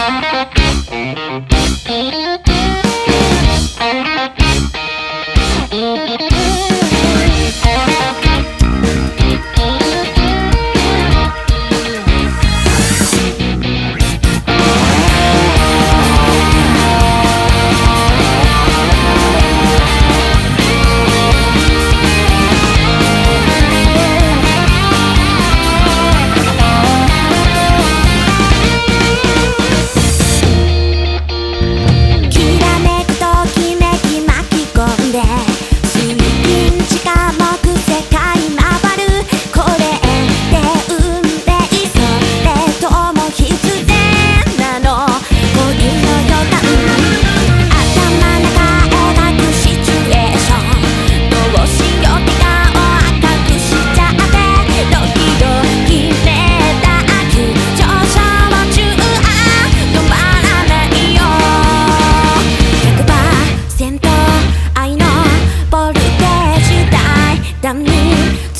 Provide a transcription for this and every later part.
Thank you.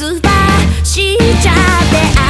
つばしちゃって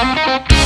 Thank you.